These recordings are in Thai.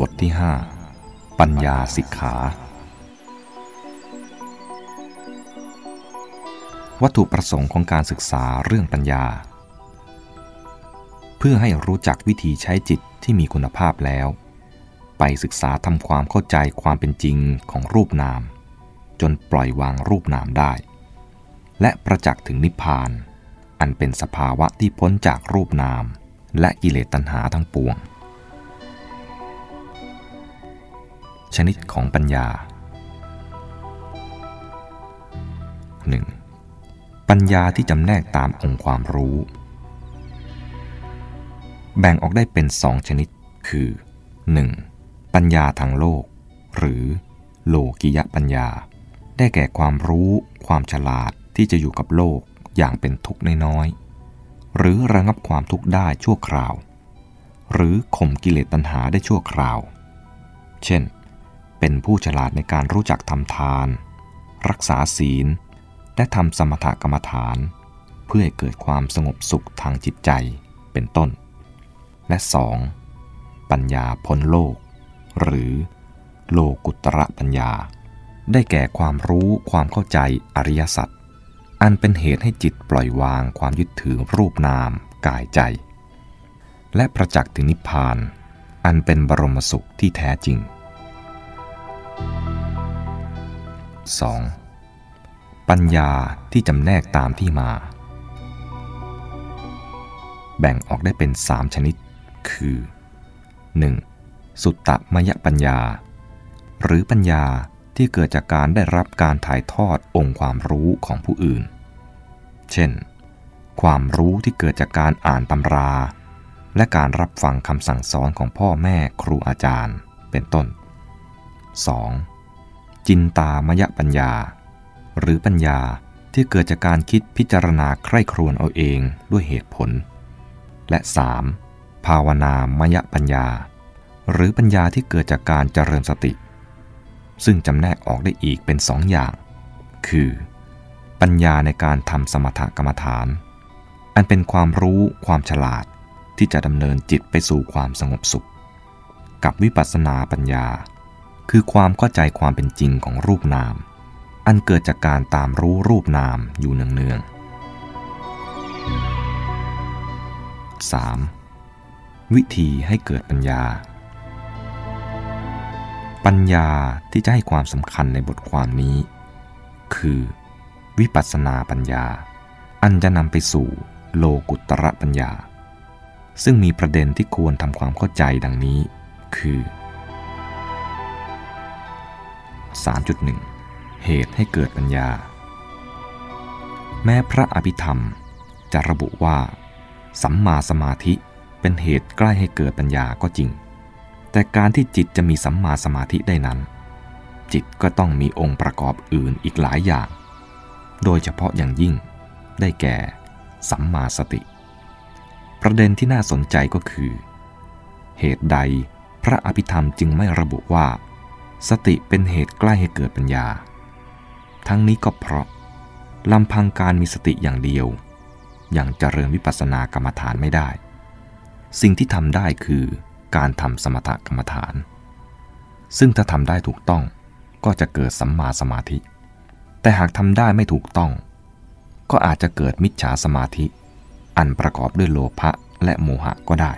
บทที่ 5 ปัญญาสิกขา วัตถุประสงค์ของการศึกษาเรื่องปัญญา เพื่อให้รู้จักวิธีใช้จิตที่มีคุณภาพแล้ว ไปศึกษาทำความเข้าใจความเป็นจริงของรูปนาม จนปล่อยวางรูปนามได้ และประจักษ์ถึงนิพพาน อันเป็นสภาวะที่พ้นจากรูปนาม และกิเลสตัณหาทั้งปวง ชนิดของปัญญา 1. ปัญญาที่จำแนกตามองค์ความรู้ แบ่งออกได้เป็นสองชนิด คือ 1. ปัญญาทางโลก หรือโลกิยปัญญา ได้แก่ความรู้ ความฉลาดที่จะอยู่กับโลกอย่างเป็นทุกข์น้อยๆ หรือระงับความทุกข์ได้ชั่วคราว หรือข่มกิเลสตัณหาได้ชั่วคราว เช่น เป็นผู้ฉลาดในการรู้จักทำทาน รักษาศีล และทำสมถกรรมฐาน เพื่อให้เกิดความสงบสุขทางจิตใจเป็นต้น และ 2. ปัญญาพ้นโลก หรือโลกุตระปัญญา ได้แก่ความรู้ความเข้าใจอริยสัจอันเป็นเหตุให้จิตปล่อยวางความยึดถือรูปนามกายใจ และประจักษ์ถึงนิพพาน อันเป็นบรมสุขที่แท้จริง 2. ปัญญาที่จำแนกตามที่มา แบ่งออกได้เป็นสามชนิด คือ 1. สุตตมยปัญญา หรือปัญญาที่เกิดจากการได้รับการถ่ายทอดองค์ความรู้ของผู้อื่น เช่น ความรู้ที่เกิดจากการอ่านตำรา และการรับฟังคำสั่งสอนของพ่อแม่ครูอาจารย์ เป็นต้น 2. จินตามยปัญญา หรือปัญญาที่เกิดจากการคิดพิจารณาใคร่ครวญเอาเองด้วยเหตุผล และ 3. ภาวนามยปัญญา หรือปัญญาที่เกิดจากการเจริญสติ ซึ่งจำแนกออกได้อีกเป็นสองอย่าง คือ ปัญญาในการทำสมถกรรมฐาน อันเป็นความรู้ความฉลาดที่จะดำเนินจิตไปสู่ความสงบสุข กับวิปัสสนาปัญญา คือความเข้าใจความเป็นจริงของรูปนาม อันเกิดจากการตามรู้รูปนามอยู่เนืองๆ 3. วิธีให้เกิดปัญญา ปัญญาที่จะให้ความสำคัญในบทความนี้ คือ วิปัสสนาปัญญา อันจะนำไปสู่โลกุตระปัญญา ซึ่งมีประเด็นที่ควรทำความเข้าใจดังนี้ คือ 3.1 เหตุให้เกิดปัญญา แม้พระอภิธรรมจะระบุว่า สัมมาสมาธิเป็นเหตุใกล้ให้เกิดปัญญาก็จริง แต่การที่จิตจะมีสัมมาสมาธิได้นั้น จิตก็ต้องมีองค์ประกอบอื่นอีกหลายอย่าง โดยเฉพาะอย่างยิ่ง ได้แก่ สัมมาสติ ประเด็นที่น่าสนใจก็คือ เหตุใดพระอภิธรรมจึงไม่ระบุว่า สติเป็นเหตุใกล้ให้เกิดปัญญา ทั้งนี้ก็เพราะลำพังการมีสติอย่างเดียวยังเจริญวิปัสสนากรรมฐานไม่ได้ สิ่งที่ทำได้คือการทำสมถกรรมฐาน ซึ่งถ้าทำได้ถูกต้องก็จะเกิดสัมมาสมาธิ แต่หากทำได้ไม่ถูกต้อง ก็อาจจะเกิดมิจฉาสมาธิ อันประกอบด้วยโลภะและโมหะก็ได้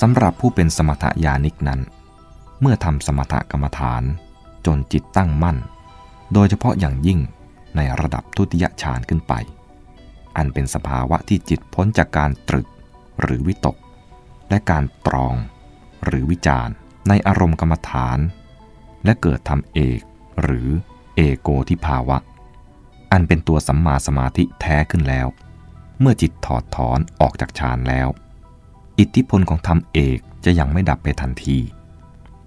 สำหรับผู้เป็นสมถยานิกนั้น เมื่อทำสมถกรรมฐาน จนจิตตั้งมั่น โดยเฉพาะอย่างยิ่งในระดับทุติยฌานขึ้นไป อันเป็นสภาวะที่จิตพ้นจากการตรึกหรือวิตก และการตรอง หรือวิจารณ์ในอารมณ์กรรมฐาน และเกิดทำเอกหรือเอโกทิภาวะ อันเป็นตัวสัมมาสมาธิแท้ขึ้นแล้ว เมื่อจิตถอดถอนออกจากฌานแล้ว อิทธิพลของธรรมเอกจะยังไม่ดับไปทันที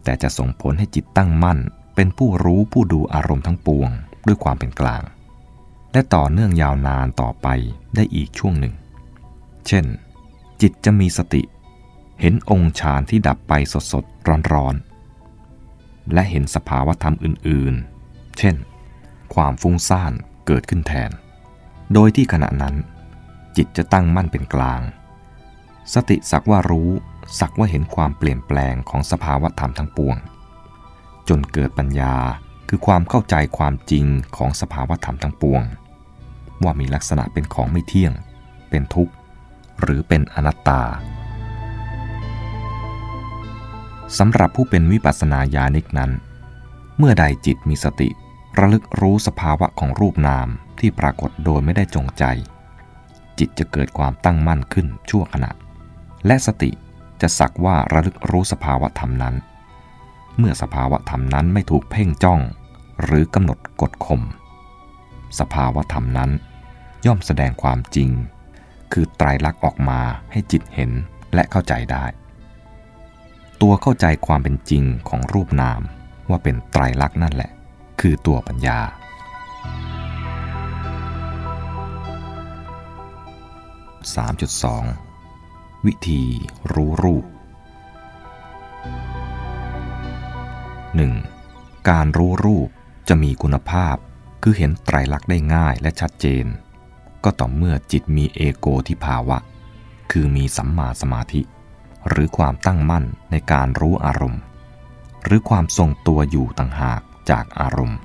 แต่จะส่งผลให้จิตตั้งมั่น เป็นผู้รู้ผู้ดูอารมณ์ทั้งปวง ด้วยความเป็นกลาง และต่อเนื่องยาวนานต่อไปได้อีกช่วงหนึ่ง เช่น จิตจะมีสติ เห็นองค์ฌานที่ดับไปสดสดร้อนร้อนและเห็นสภาวธรรมอื่น ๆ เช่น ความฟุ้งซ่านเกิดขึ้นแทน โดยที่ขณะนั้น จิตจะตั้งมั่นเป็นกลาง สติสักว่ารู้ สักว่าเห็นความเปลี่ยนแปลงของสภาวะธรรมทั้งปวง จนเกิดปัญญาคือความเข้าใจความจริงของสภาวะธรรมทั้งปวง ว่ามีลักษณะเป็นของไม่เที่ยง เป็นทุกข์ หรือเป็นอนัตตาสำหรับผู้เป็นวิปัสสนาญาณิกนั้น เมื่อใดจิตมีสติ ระลึกรู้สภาวะของรูปนามที่ปรากฏโดยไม่ได้จงใจ จิตจะเกิดความตั้งมั่นขึ้นชั่วขณะ และสติจะสักว่าระลึกรู้สภาวะธรรมนั้น เมื่อสภาวะธรรมนั้นไม่ถูกเพ่งจ้อง หรือกำหนดกดข่มสภาวะธรรมนั้น ย่อมแสดงความจริง คือไตรลักษณ์ออกมาให้จิตเห็นและเข้าใจได้ ตัวเข้าใจความเป็นจริงของรูปนามว่าเป็นไตรลักษณ์นั่นแหละ คือตัวปัญญา 3.2 วิธีรู้รูป 1. การรู้รูปจะมีคุณภาพ คือเห็นไตรลักษณ์ได้ง่ายและชัดเจน ก็ต่อเมื่อจิตมีเอโกที่ภาวะ คือมีสัมมาสมาธิ หรือความตั้งมั่นในการรู้อารมณ์ หรือความทรงตัวอยู่ต่างหากจากอารมณ์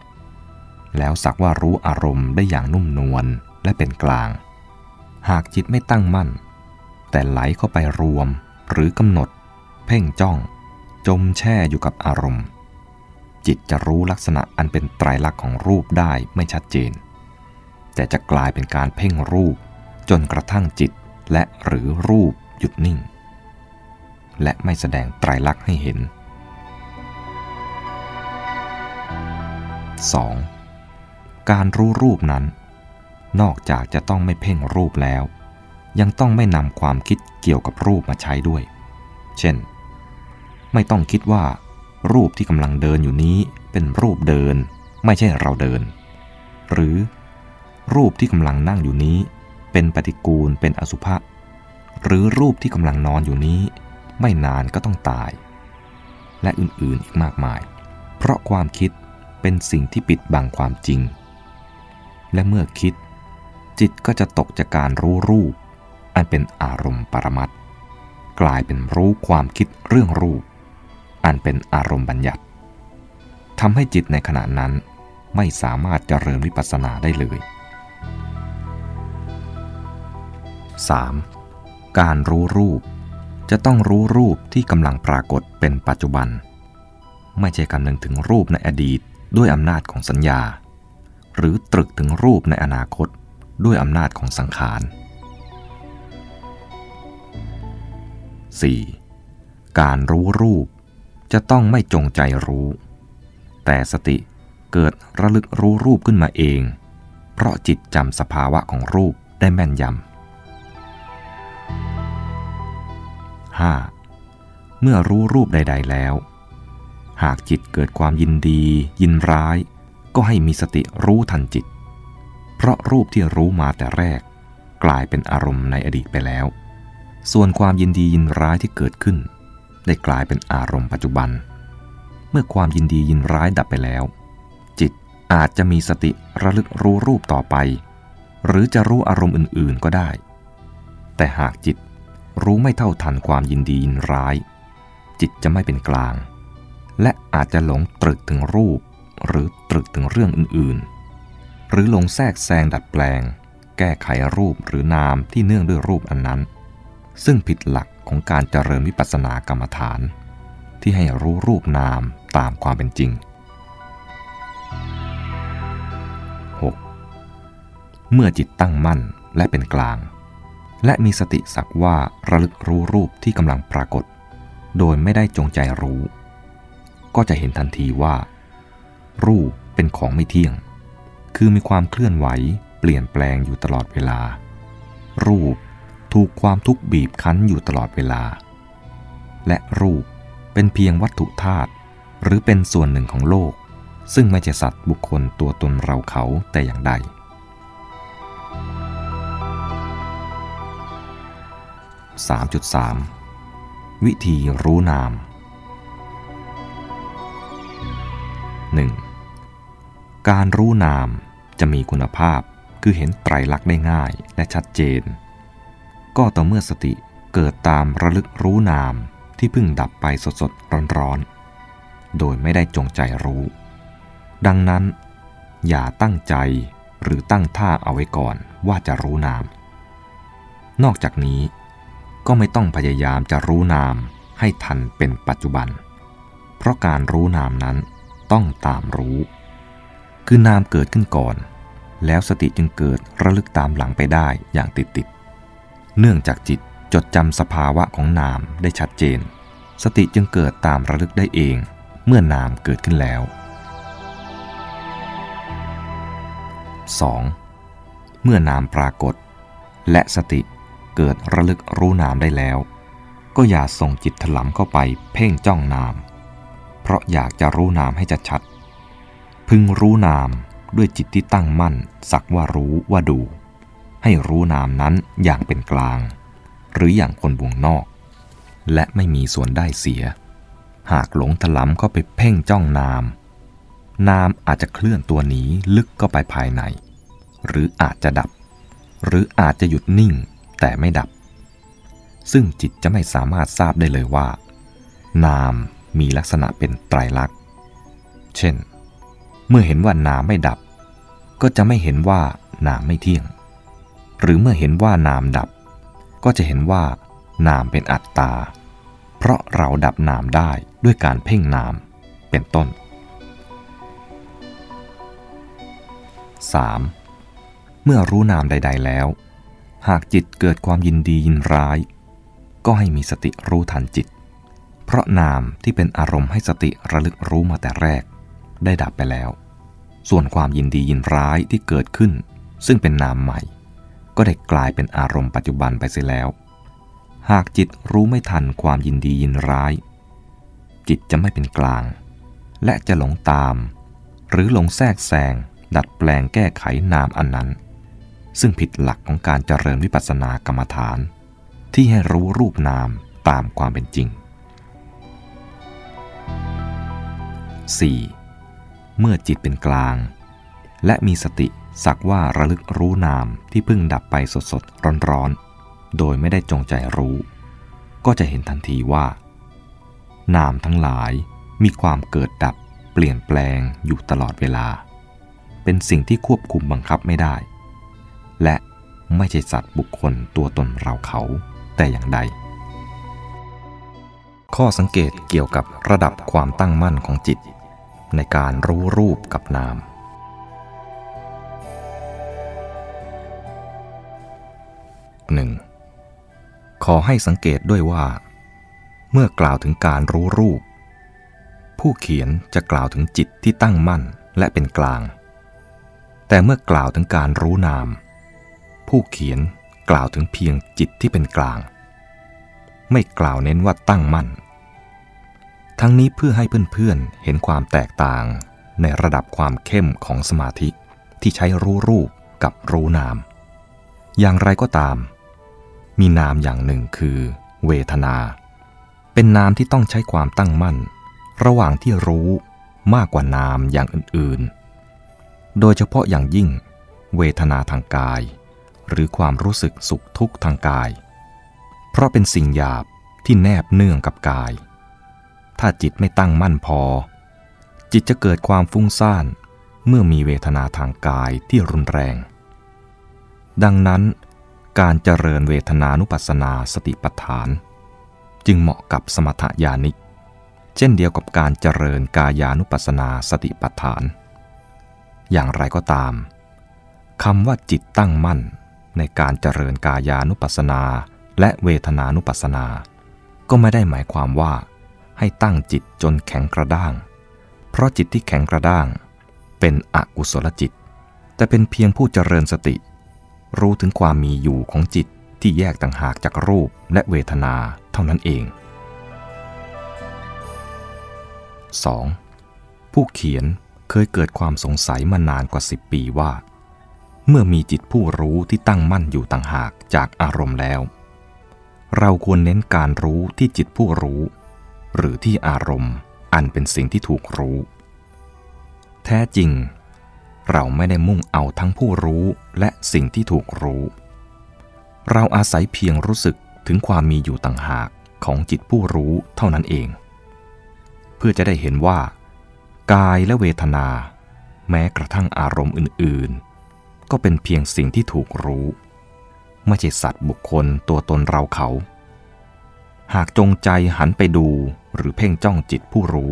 แล้วสักว่ารู้อารมณ์ได้อย่างนุ่มนวลและเป็นกลาง หากจิตไม่ตั้งมั่น แต่ไหลเข้าไปรวม หรือกำหนด เพ่งจ้อง จมแช่อยู่กับอารมณ์ จิตจะรู้ลักษณะอันเป็นไตรลักษณ์ของรูปได้ไม่ชัดเจน แต่จะกลายเป็นการเพ่งรูป จนกระทั่งจิตและหรือรูปหยุดนิ่ง และไม่แสดงไตรลักษณ์ให้เห็น 2. การรู้รูปนั้น นอกจากจะต้องไม่เพ่งรูปแล้ว ยังต้องไม่นำความคิดเกี่ยวกับรูปมาใช้ด้วย เช่น ไม่ต้องคิดว่า รูปที่กำลังเดินอยู่นี้เป็นรูปเดิน ไม่ใช่เราเดิน หรือ รูปที่กำลังนั่งอยู่นี้ เป็นปฏิกูลเป็นอสุภะหรือรูปที่กำลังนอนอยู่นี้ ไม่นานก็ต้องตาย และอื่นๆอีกมากมาย เพราะความคิดเป็นสิ่งที่ปิดบังความจริง และเมื่อคิด จิตก็จะตกจากการรู้รูป อันเป็นอารมณ์ปรมัตกลายเป็นรู้ความคิดเรื่องรูป อันเป็นอารมณ์บัญญัติทำให้จิตในขณะนั้นไม่สามารถเจริญวิปัสสนาได้เลย 3. การรู้รูป จะต้องรู้รูปที่กำลังปรากฏเป็นปัจจุบัน ไม่ใช่คำนึงถึงรูปในอดีตด้วยอำนาจของสัญญา หรือตรึกถึงรูปในอนาคตด้วยอำนาจของสังขาร 4. การรู้รูปจะต้องไม่จงใจรู้ แต่สติเกิดระลึกรู้รูปขึ้นมาเอง เพราะจิตจำสภาวะของรูปได้แม่นยำ 5. เมื่อรู้รูปใด ๆ แล้ว หากจิตเกิดความยินดี ยินร้าย ก็ให้มีสติรู้ทันจิต เพราะรูปที่รู้มาแต่แรก กลายเป็นอารมณ์ในอดีตไปแล้ว ส่วนความยินดียินร้ายที่เกิดขึ้น ได้กลายเป็นอารมณ์ปัจจุบัน เมื่อความยินดียินร้ายดับไปแล้ว จิตอาจจะมีสติระลึกรู้รูปต่อไป หรือจะรู้อารมณ์อื่นๆก็ได้ แต่หากจิตรู้ไม่เท่าทันความยินดียินร้าย จิตจะไม่เป็นกลาง และอาจจะหลงตรึกถึงรูป หรือตรึกถึงเรื่องอื่นๆ หรือหลงแทรกแซงดัดแปลง แก้ไขรูปหรือนามที่เนื่องด้วยรูปอันนั้น ซึ่งผิดหลักของการเจริญวิปัสสนากรรมฐาน ที่ให้รู้รูปนามตามความเป็นจริง 6. เมื่อจิตตั้งมั่นและเป็นกลาง และมีสติสักว่าระลึกรู้รูปที่กำลังปรากฏ โดยไม่ได้จงใจรู้ ก็จะเห็นทันทีว่า รูปเป็นของไม่เที่ยง คือมีความเคลื่อนไหวเปลี่ยนแปลงอยู่ตลอดเวลา รูป ถูกความทุกข์บีบคั้นอยู่ตลอดเวลา และรูปเป็นเพียงวัตถุธาตุหรือเป็นส่วนหนึ่งของโลก ซึ่งไม่ใช่สัตว์บุคคลตัวตนเราเขาแต่อย่างใด 3.3 วิธีรู้นาม 1. การรู้นามจะมีคุณภาพคือเห็นไตรลักษณ์ได้ง่ายและชัดเจน ก็ต่อเมื่อสติเกิดตามระลึกรู้นามที่เพิ่งดับไปสดๆร้อนๆ โดยไม่ได้จงใจรู้ ดังนั้น อย่าตั้งใจหรือตั้งท่าเอาไว้ก่อนว่าจะรู้นาม นอกจากนี้ก็ไม่ต้องพยายามจะรู้นามให้ทันเป็นปัจจุบัน เพราะการรู้นามนั้นต้องตามรู้ คือนามเกิดขึ้นก่อน แล้วสติจึงเกิดระลึกตามหลังไปได้อย่างติดติด เนื่องจากจิตจดจำสภาวะของนามได้ชัดเจน สติจึงเกิดตามระลึกได้เอง เมื่อนามเกิดขึ้นแล้ว 2. เมื่อนามปรากฏ และสติเกิดระลึกรู้นามได้แล้ว ก็อย่าส่งจิตถลำเข้าไปเพ่งจ้องนาม เพราะอยากจะรู้นามให้จัดชัดพึงรู้นามด้วยจิตที่ตั้งมั่น สักว่ารู้ว่าดู ให้รู้นามนั้นอย่างเป็นกลาง หรืออย่างคนวงนอก และไม่มีส่วนได้เสีย หากหลงถลำเข้าไปเพ่งจ้องนาม นามอาจจะเคลื่อนตัวหนีลึกเข้าไปภายใน หรืออาจจะดับ หรืออาจจะหยุดนิ่งแต่ไม่ดับ ซึ่งจิตจะไม่สามารถทราบได้เลยว่า นามมีลักษณะเป็นไตรลักษณ์เช่น เมื่อเห็นว่านามไม่ดับ ก็จะไม่เห็นว่านามไม่เที่ยง หรือเมื่อเห็นว่านามดับ ก็จะเห็นว่านามเป็นอัตตา เพราะเราดับนามได้ด้วยการเพ่งนาม เป็นต้น 3. เมื่อรู้นามใด ๆ แล้ว หากจิตเกิดความยินดียินร้าย ก็ให้มีสติรู้ทันจิต เพราะนามที่เป็นอารมณ์ให้สติระลึกรู้มาแต่แรก ได้ดับไปแล้ว ส่วนความยินดียินร้ายที่เกิดขึ้น ซึ่งเป็นนามใหม่ ก็ได้กลายเป็นอารมณ์ปัจจุบันไปเสียแล้ว หากจิตรู้ไม่ทันความยินดียินร้าย จิตจะไม่เป็นกลาง และจะหลงตาม หรือหลงแทรกแซงดัดแปลงแก้ไขนามอันนั้น ซึ่งผิดหลักของการเจริญวิปัสสนากรรมฐาน ที่ให้รู้รูปนามตามความเป็นจริง 4. เมื่อจิตเป็นกลาง และมีสติ สักว่าระลึกรู้นามที่เพิ่งดับไปสดๆร้อนๆ โดยไม่ได้จงใจรู้ ก็จะเห็นทันทีว่า นามทั้งหลายมีความเกิดดับเปลี่ยนแปลงอยู่ตลอดเวลา เป็นสิ่งที่ควบคุมบังคับไม่ได้ และไม่ใช่สัตว์บุคคลตัวตนเราเขาแต่อย่างใด ข้อสังเกตเกี่ยวกับระดับความตั้งมั่นของจิต ในการรู้รูปกับนาม 1. ขอให้สังเกตด้วยว่า เมื่อกล่าวถึงการรู้รูป ผู้เขียนจะกล่าวถึงจิตที่ตั้งมั่นและเป็นกลาง แต่เมื่อกล่าวถึงการรู้นาม ผู้เขียนกล่าวถึงเพียงจิตที่เป็นกลาง ไม่กล่าวเน้นว่าตั้งมั่น ทั้งนี้เพื่อให้เพื่อนๆเห็นความแตกต่างในระดับความเข้มของสมาธิที่ใช้รู้รูปกับรู้นาม อย่างไรก็ตาม มีนามอย่างหนึ่งคือ เวทนา เป็นนามที่ต้องใช้ความตั้งมั่น ระหว่างที่รู้มากกว่านามอย่างอื่นๆ โดยเฉพาะอย่างยิ่ง เวทนาทางกาย หรือความรู้สึกสุขทุกข์ทางกาย เพราะเป็นสิ่งหยาบที่แนบเนื่องกับกาย ถ้าจิตไม่ตั้งมั่นพอ จิตจะเกิดความฟุ้งซ่านเมื่อมีเวทนาทางกายที่รุนแรง ดังนั้น การเจริญเวทนานุปัสสนาสติปัฏฐาน จึงเหมาะกับสมถยานิก เช่นเดียวกับการเจริญกายานุปัสสนาสติปัฏฐาน อย่างไรก็ตามคำว่าจิตตั้งมั่นในการเจริญกายานุปัสสนาและเวทนานุปัสสนา ก็ไม่ได้หมายความว่า ให้ตั้งจิตจนแข็งกระด้าง เพราะจิตที่แข็งกระด้าง เป็นอกุศลจิต แต่เป็นเพียงผู้เจริญสติ รู้ถึงความมีอยู่ของจิตที่แยกต่างหากจากรูปและเวทนาเท่านั้นเอง 2. ผู้เขียนเคยเกิดความสงสัยมานานกว่า 10 ปีว่า เมื่อมีจิตผู้รู้ที่ตั้งมั่นอยู่ต่างหากจากอารมณ์แล้ว เราควรเน้นการรู้ที่จิตผู้รู้ หรือที่อารมณ์อันเป็นสิ่งที่ถูกรู้ แท้จริง เราไม่ได้มุ่งเอาทั้งผู้รู้และสิ่งที่ถูกรู้ เราอาศัยเพียงรู้สึกถึงความมีอยู่ต่างหากของจิตผู้รู้เท่านั้นเอง เพื่อจะได้เห็นว่า กายและเวทนา แม้กระทั่งอารมณ์อื่น ๆ ก็เป็นเพียงสิ่งที่ถูกรู้ ไม่ใช่สัตว์บุคคลตัวตนเราเขา หากจงใจหันไปดูหรือเพ่งจ้องจิตผู้รู้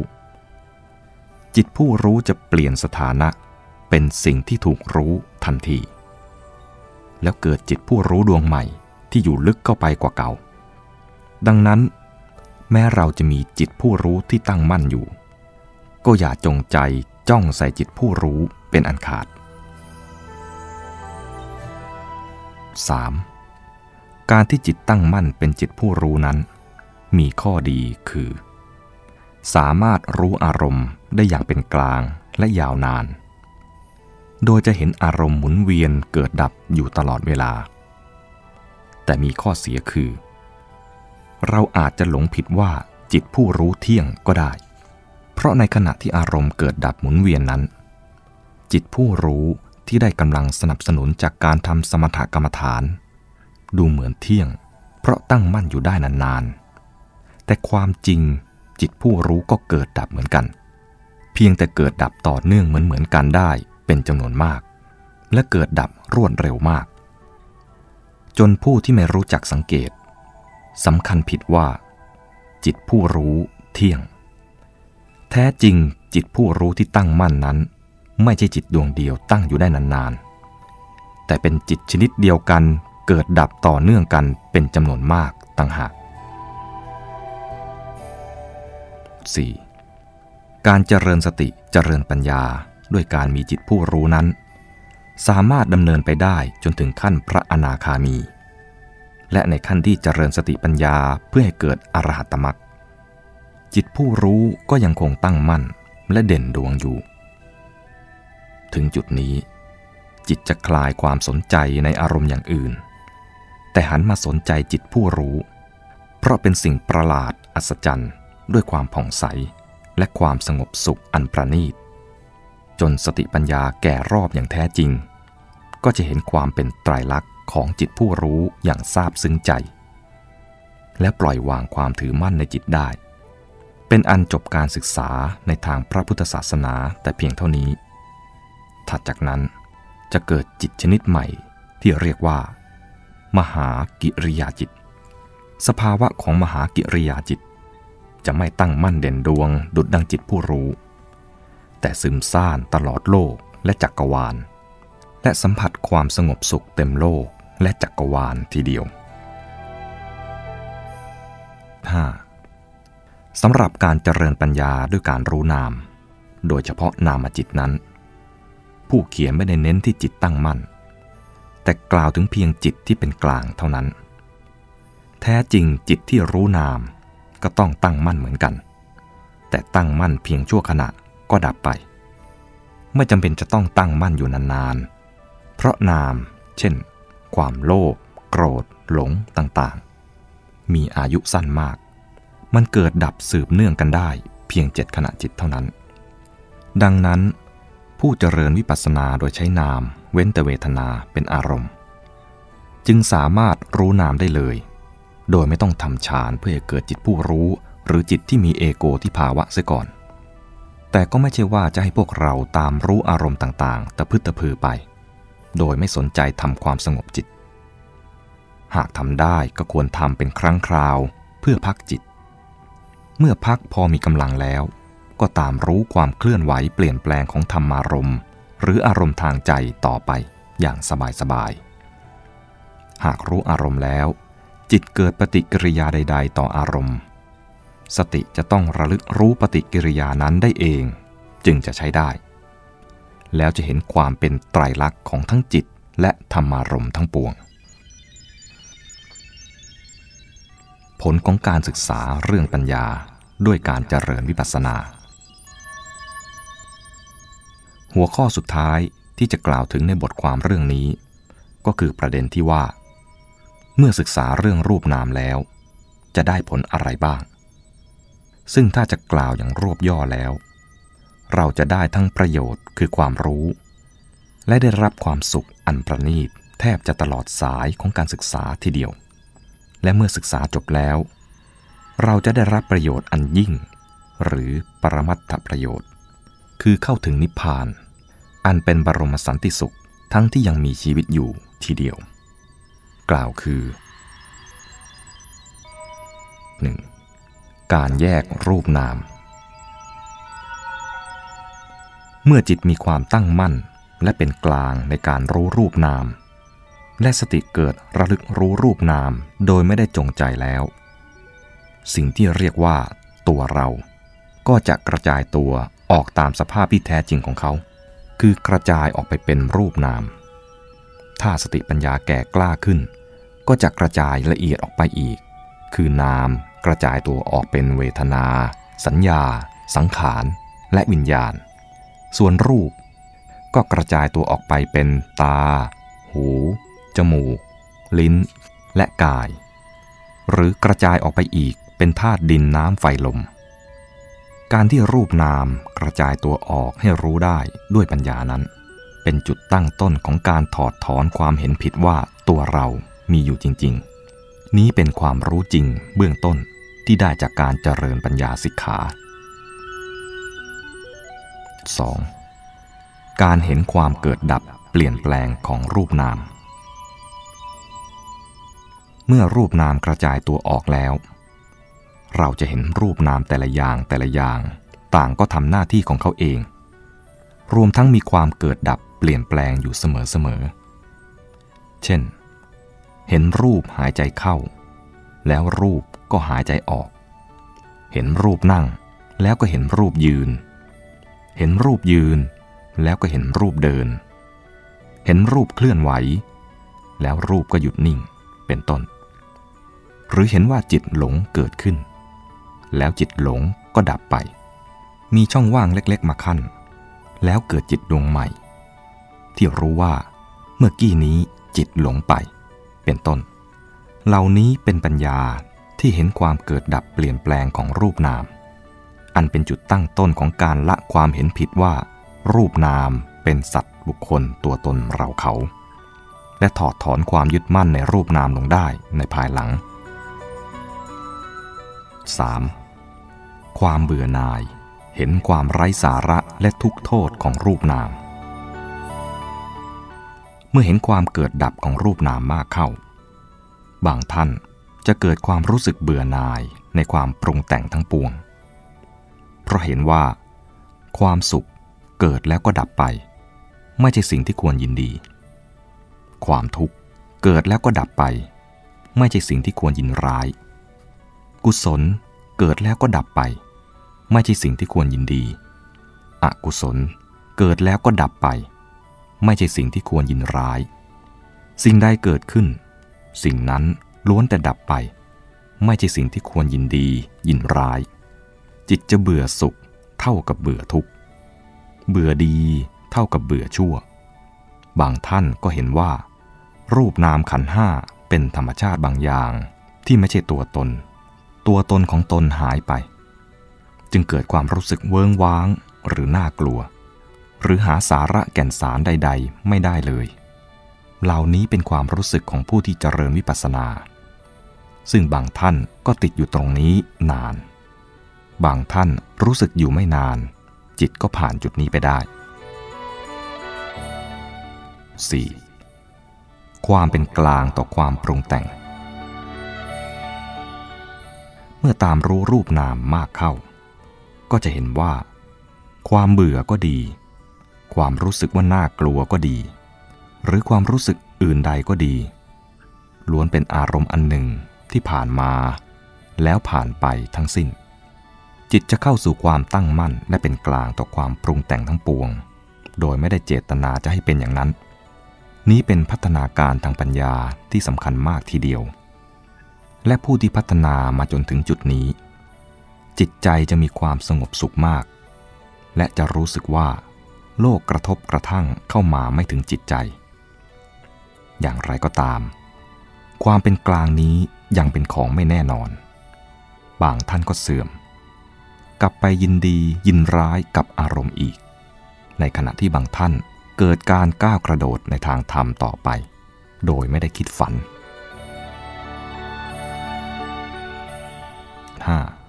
จิตผู้รู้จะเปลี่ยนสถานะ เป็นสิ่งที่ถูกรู้ทันที แล้วเกิดจิตผู้รู้ดวงใหม่ที่อยู่ลึกเข้าไปกว่าเก่า ดังนั้น แม้เราจะมีจิตผู้รู้ที่ตั้งมั่นอยู่ ก็อย่าจงใจจ้องใส่จิตผู้รู้เป็นอันขาด 3. การที่จิตตั้งมั่นเป็นจิตผู้รู้นั้น มีข้อดีคือ สามารถรู้อารมณ์ได้อย่างเป็นกลางและยาวนาน โดยจะเห็นอารมณ์หมุนเวียนเกิดดับอยู่ตลอดเวลา แต่มีข้อเสียคือ เราอาจจะหลงผิดว่าจิตผู้รู้เที่ยงก็ได้ เพราะในขณะที่อารมณ์เกิดดับหมุนเวียนนั้น จิตผู้รู้ที่ได้กำลังสนับสนุนจากการทำสมถกรรมฐาน ดูเหมือนเที่ยง เพราะตั้งมั่นอยู่ได้นานๆ แต่ความจริงจิตผู้รู้ก็เกิดดับเหมือนกัน เพียงแต่เกิดดับต่อเนื่องเหมือนเหมือนกันได้ เป็นจำนวนมาก และเกิดดับรวดเร็วมาก จนผู้ที่ไม่รู้จักสังเกตสำคัญผิดว่า จิตผู้รู้เที่ยง แท้จริงจิตผู้รู้ที่ตั้งมั่นนั้น ไม่ใช่จิตดวงเดียวตั้งอยู่ได้นานๆ แต่เป็นจิตชนิดเดียวกันเกิดดับต่อเนื่องกันเป็นจำนวนมากต่างหาก 4. การเจริญสติเจริญปัญญา ด้วยการมีจิตผู้รู้นั้น สามารถดำเนินไปได้จนถึงขั้นพระอนาคามี และในขั้นที่เจริญสติปัญญาเพื่อให้เกิดอรหัตมรรคจิตผู้รู้ก็ยังคงตั้งมั่นและเด่นดวงอยู่ ถึงจุดนี้ จิตจะคลายความสนใจในอารมณ์อย่างอื่น แต่หันมาสนใจจิตผู้รู้ เพราะเป็นสิ่งประหลาดอัศจรรย์ ด้วยความผ่องใส และความสงบสุขอันประณีต จนสติปัญญาแก่รอบอย่างแท้จริง ก็จะเห็นความเป็นไตรลักษณ์ของจิตผู้รู้อย่างซาบซึ้งใจ และปล่อยวางความถือมั่นในจิตได้ เป็นอันจบการศึกษาในทางพระพุทธศาสนาแต่เพียงเท่านี้ ถัดจากนั้นจะเกิดจิตชนิดใหม่ที่เรียกว่า มหากิริยาจิต สภาวะของมหากิริยาจิต จะไม่ตั้งมั่นเด่นดวงดุดดังจิตผู้รู้ แต่ซึมซ่านตลอดโลกและจักรวาล และสัมผัสความสงบสุขเต็มโลกและจักรวาลทีเดียว 5. สำหรับการเจริญปัญญาด้วยการรู้นาม โดยเฉพาะนามจิตนั้น ผู้เขียนไม่ได้เน้นที่จิตตั้งมั่น แต่กล่าวถึงเพียงจิตที่เป็นกลางเท่านั้น แท้จริงจิตที่รู้นามก็ต้องตั้งมั่นเหมือนกัน แต่ตั้งมั่นเพียงชั่วขณะ ก็ดับไป ไม่จำเป็นจะต้องตั้งมั่นอยู่นานๆ เพราะนาม เช่น ความโลภโกรธ หลงต่างๆ มีอายุสั้นมาก มันเกิดดับสืบเนื่องกันได้ เพียงเจ็ดขณะจิตเท่านั้น ดังนั้น ผู้เจริญวิปัสสนาโดยใช้นาม เว้นแต่เวทนาเป็นอารมณ์ จึงสามารถรู้นามได้เลย โดยไม่ต้องทำฌานเพื่อเกิดจิตผู้รู้หรือจิตที่มีเอโกที่ภาวะเสียก่อน แต่ก็ไม่ใช่ว่าจะให้พวกเราตามรู้อารมณ์ต่างๆ ตะพึตะพือไป โดยไม่สนใจทำความสงบจิต หากทำได้ก็ควรทำเป็นครั้งคราวเพื่อพักจิต เมื่อพักพอมีกำลังแล้ว ก็ตามรู้ความเคลื่อนไหวเปลี่ยนแปลงของธรรมารมณ์ หรืออารมณ์ทางใจต่อไปอย่างสบายๆ หากรู้อารมณ์แล้ว จิตเกิดปฏิกิริยาใด ๆ ต่ออารมณ์ สติจะต้องระลึกรู้ปฏิกิริยานั้นได้เอง จึงจะใช้ได้ แล้วจะเห็นความเป็นไตรลักษณ์ของทั้งจิตและธรรมารมณ์ทั้งปวง ผลของการศึกษาเรื่องปัญญาด้วยการเจริญวิปัสสนา หัวข้อสุดท้ายที่จะกล่าวถึงในบทความเรื่องนี้ ก็คือประเด็นที่ว่า เมื่อศึกษาเรื่องรูปนามแล้ว จะได้ผลอะไรบ้าง ซึ่งถ้าจะกล่าวอย่างรวบย่อแล้ว เราจะได้ทั้งประโยชน์คือความรู้ และได้รับความสุขอันประณีตแทบจะตลอดสายของการศึกษาทีเดียว และเมื่อศึกษาจบแล้ว เราจะได้รับประโยชน์อันยิ่ง หรือปรมัตถประโยชน์ คือเข้าถึงนิพพาน อันเป็นบรมสันติสุขทั้งที่ยังมีชีวิตอยู่ทีเดียว กล่าวคือ 1. การแยกรูปนาม เมื่อจิตมีความตั้งมั่นและเป็นกลางในการรู้รูปนาม และสติเกิดระลึกรู้รูปนามโดยไม่ได้จงใจแล้ว สิ่งที่เรียกว่าตัวเราก็จะกระจายตัวออกตามสภาพที่แท้จริงของเขา คือกระจายออกไปเป็นรูปนาม ถ้าสติปัญญาแก่กล้าขึ้น ก็จะกระจายละเอียดออกไปอีก คือนาม กระจายตัวออกเป็นเวทนา สัญญา สังขาร และวิญญาณ ส่วนรูป ก็กระจายตัวออกไปเป็นตา หู จมูก ลิ้น และกาย หรือกระจายออกไปอีกเป็นธาตุดินน้ำไฟลม การที่รูปนามกระจายตัวออกให้รู้ได้ด้วยปัญญานั้น เป็นจุดตั้งต้นของการถอดถอนความเห็นผิดว่าตัวเรามีอยู่จริง ๆ นี้เป็นความรู้จริงเบื้องต้น ที่ได้จากการเจริญปัญญาสิกขา 2. การเห็นความเกิดดับเปลี่ยนแปลงของรูปนาม เมื่อรูปนามกระจายตัวออกแล้ว เราจะเห็นรูปนามแต่ละอย่างแต่ละอย่าง ต่างก็ทำหน้าที่ของเขาเอง รวมทั้งมีความเกิดดับเปลี่ยนแปลงอยู่เสมอๆ เช่น เห็นรูปหายใจเข้า แล้วรูป ก็หายใจออก เห็นรูปนั่ง แล้วก็เห็นรูปยืน เห็นรูปยืน แล้วก็เห็นรูปเดิน เห็นรูปเคลื่อนไหว แล้วรูปก็หยุดนิ่งเป็นต้น หรือเห็นว่าจิตหลงเกิดขึ้น แล้วจิตหลงก็ดับไป มีช่องว่างเล็กๆมาขั้น แล้วเกิดจิตดวงใหม่ ที่รู้ว่าเมื่อกี้นี้จิตหลงไป เป็นต้น เหล่านี้เป็นปัญญา ที่เห็นความเกิดดับเปลี่ยนแปลงของรูปนาม อันเป็นจุดตั้งต้นของการละความเห็นผิดว่า รูปนามเป็นสัตว์บุคคลตัวตนเราเขา และถอดถอนความยึดมั่นในรูปนามลงได้ในภายหลัง 3. ความเบื่อหน่าย เห็นความไร้สาระและทุกโทษของรูปนาม เมื่อเห็นความเกิดดับของรูปนามมากเข้า บางท่าน จะเกิดความรู้สึกเบื่อหน่ายในความปรุงแต่งทั้งปวง เพราะเห็นว่า ความสุขเกิดแล้วก็ดับไป ไม่ใช่สิ่งที่ควรยินดี ความทุกข์เกิดแล้วก็ดับไป ไม่ใช่สิ่งที่ควรยินร้าย กุศลเกิดแล้วก็ดับไป ไม่ใช่สิ่งที่ควรยินดี อกุศลเกิดแล้วก็ดับไป ไม่ใช่สิ่งที่ควรยินร้าย สิ่งใดเกิดขึ้น สิ่งนั้น ล้วนแต่ดับไป ไม่ใช่สิ่งที่ควรยินดี ยินร้าย จิตจะเบื่อสุข เท่ากับเบื่อทุกข์ เบื่อดี เท่ากับเบื่อชั่ว บางท่านก็เห็นว่า รูปนามขันห้าเป็นธรรมชาติบางอย่างที่ไม่ใช่ตัวตน ตัวตนของตนหายไป จึงเกิดความรู้สึกเวิงว้างหรือน่ากลัว หรือหาสาระแก่นสารใด ๆ ไม่ได้เลย เหล่านี้เป็นความรู้สึกของผู้ที่เจริญวิปัสสนา ซึ่งบางท่านก็ติดอยู่ตรงนี้นาน บางท่านรู้สึกอยู่ไม่นาน จิตก็ผ่านจุดนี้ไปได้ 4. ความเป็นกลางต่อความปรุงแต่ง เมื่อตามรู้รูปนามมากเข้า ก็จะเห็นว่า ความเบื่อก็ดี ความรู้สึกว่าน่ากลัวก็ดี หรือความรู้สึกอื่นใดก็ดี ล้วนเป็นอารมณ์อันหนึ่ง ที่ผ่านมา แล้วผ่านไปทั้งสิ้น จิตจะเข้าสู่ความตั้งมั่นและเป็นกลางต่อความปรุงแต่งทั้งปวง โดยไม่ได้เจตนาจะให้เป็นอย่างนั้น นี้เป็นพัฒนาการทางปัญญาที่สำคัญมากทีเดียว และผู้ที่พัฒนามาจนถึงจุดนี้ จิตใจจะมีความสงบสุขมาก และจะรู้สึกว่า โลกกระทบกระทั่งเข้ามาไม่ถึงจิตใจ อย่างไรก็ตามความเป็นกลางนี้ ยังเป็นของไม่แน่นอน บางท่านก็เสื่อม กลับไปยินดียินร้ายกับอารมณ์อีก ในขณะที่บางท่านเกิดการก้าวกระโดดในทางธรรมต่อไป โดยไม่ได้คิดฝัน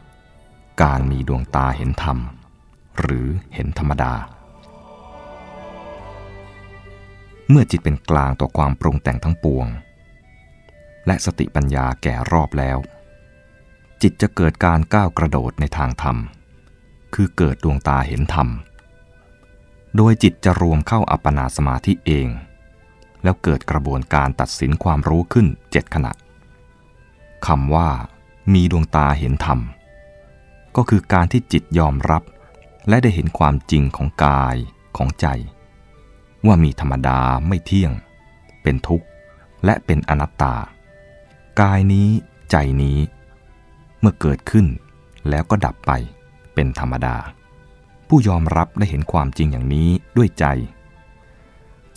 5. การมีดวงตาเห็นธรรม หรือเห็นธรรมดา เมื่อจิตเป็นกลางต่อความปรุงแต่งทั้งปวง และสติปัญญาแก่รอบแล้ว จิตจะเกิดการก้าวกระโดดในทางธรรม คือเกิดดวงตาเห็นธรรม โดยจิตจะรวมเข้าอัปปนาสมาธิเอง แล้วเกิดกระบวนการตัดสินความรู้ขึ้นเจ็ดขณะคำว่า มีดวงตาเห็นธรรม ก็คือการที่จิตยอมรับ และได้เห็นความจริงของกายของใจ ว่ามีธรรมดาไม่เที่ยง เป็นทุกข์ และเป็นอนัตตา กายนี้ใจนี้ เมื่อเกิดขึ้นแล้วก็ดับไปเป็นธรรมดา ผู้ยอมรับได้เห็นความจริงอย่างนี้ด้วยใจ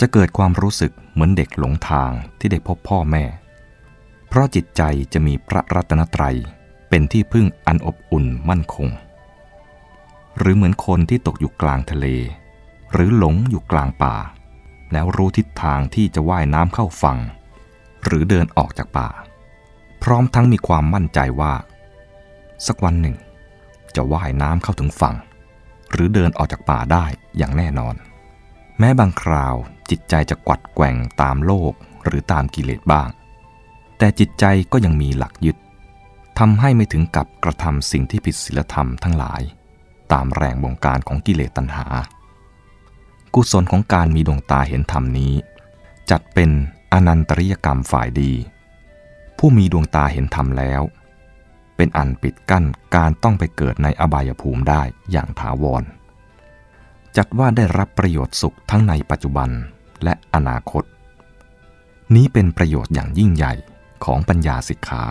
จะเกิดความรู้สึกเหมือนเด็กหลงทางที่ได้พบพ่อแม่ เพราะจิตใจจะมีพระรัตนตรัยเป็นที่พึ่งอันอบอุ่นมั่นคง หรือเหมือนคนที่ตกอยู่กลางทะเล หรือหลงอยู่กลางป่า แล้วรู้ทิศทางที่จะว่ายน้ำเข้าฝั่ง หรือเดินออกจากป่า พร้อมทั้งมีความมั่นใจว่า สักวันหนึ่ง จะว่ายน้ำเข้าถึงฝั่ง หรือเดินออกจากป่าได้อย่างแน่นอน แม้บางคราวจิตใจจะกวัดแกว่งตามโลกหรือตามกิเลสบ้าง แต่จิตใจก็ยังมีหลักยึดทำให้ไม่ถึงกับกระทำสิ่งที่ผิดศีลธรรมทั้งหลาย ตามแรงบงการของกิเลสตัณหา กุศลของการมีดวงตาเห็นธรรมนี้ จัดเป็นอนันตริยกรรมฝ่ายดี ผู้มีดวงตาเห็นธรรมแล้ว เป็นอันปิดกั้นการต้องไปเกิดในอบายภูมิได้อย่างถาวร จัดว่าได้รับประโยชน์สุขทั้งในปัจจุบันและอนาคต นี้เป็นประโยชน์อย่างยิ่งใหญ่ของปัญญาสิกขา